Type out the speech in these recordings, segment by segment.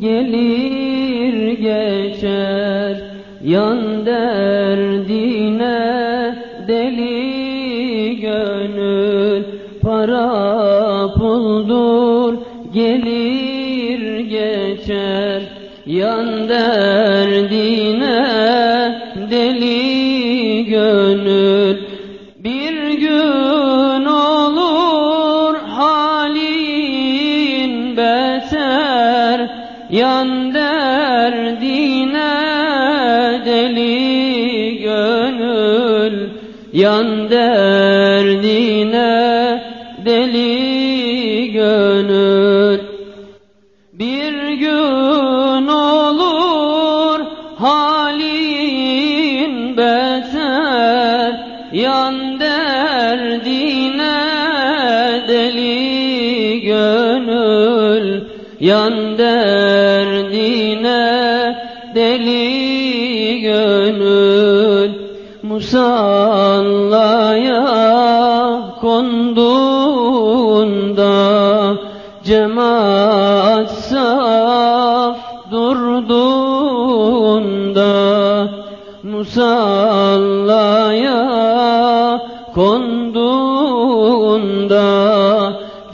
Gelir geçer. Yan derdine deli gönül. Para puldur gelir geçer. Yan derdine deli gönül yan derdine deli gönül yan derdine deli gönül. Bir gün olur halin beter yan derdine yan derdine deli gönül musallaya konduğunda cemaat saf durduğunda musallaya konduğunda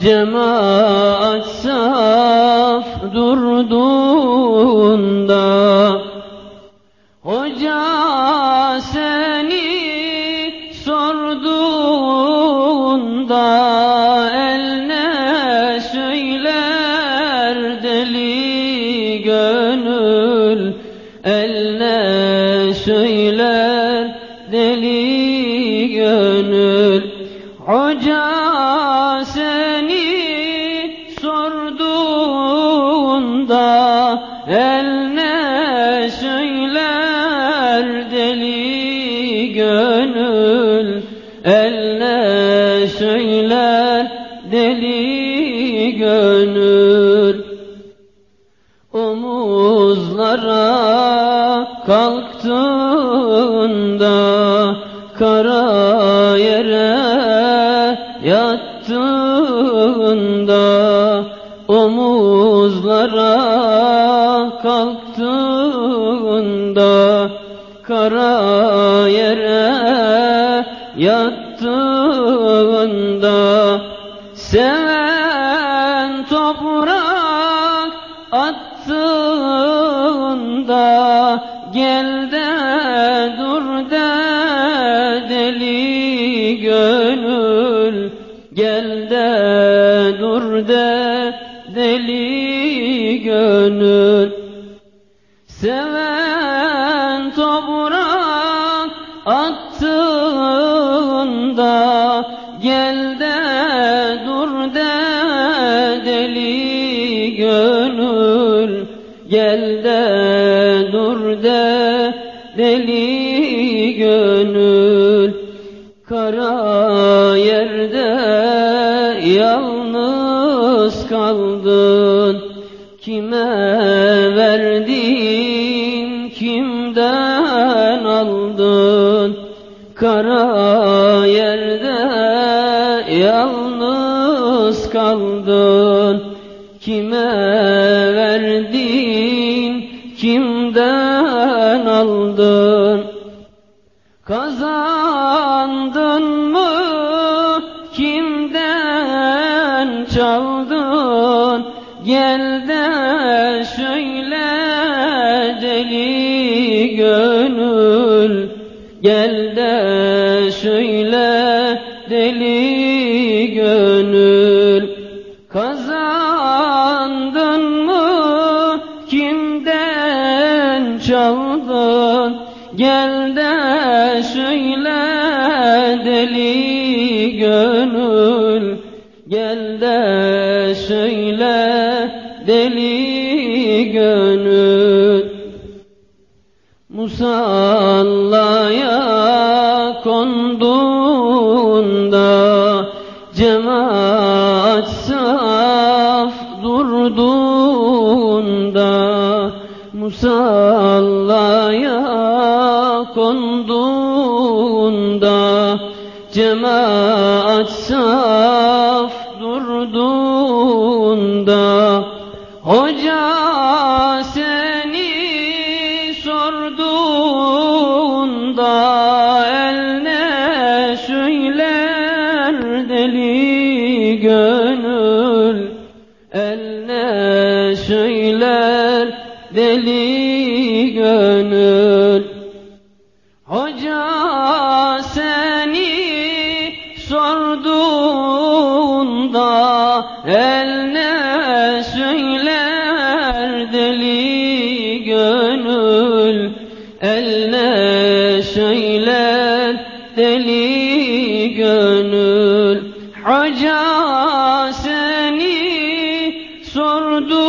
cemaat saf durduğunda Hoca seni sorduğunda eline söyler deli gönül eline söyler deli gönül. Hoca eline söyler deli gönül. Eline söyler deli gönül. Omuzlara kalktığında kara yere yattığında omuzlara kalktığında kara yere yattığında seven toprak attığında gel gönül. Seven toprak attığında gel de dur de deli gönül. Gel de dur de deli gönül. Kara yerde yalnız kaldın kime verdin kimden aldın? Kara yerde yalnız kaldın. Kime verdin kimden aldın? Kazandın mı kimden çaldın gel de söyle deli gönül. Gel de söyle deli gönül. Kazandın mı? Kimden çaldın? Gel de söyle deli gönül. Gel de söyle deli gönül. Musallaya konduğunda cemaat saf durduğunda musallaya konduğunda cemaat saf durduğunda Hoca seni sorduğunda eline söyler deli gönül. Eline söyler deli gönül. Hoca seni sorduğunda eline söyler deli gönül eline söyler deli gönül. Hoca seni sorduğunda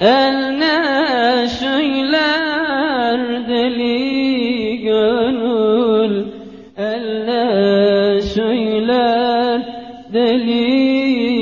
eline söyler deli gönül eline söyler deli